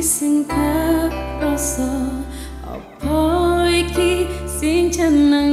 sing tak rasa apa iki sing jeneng?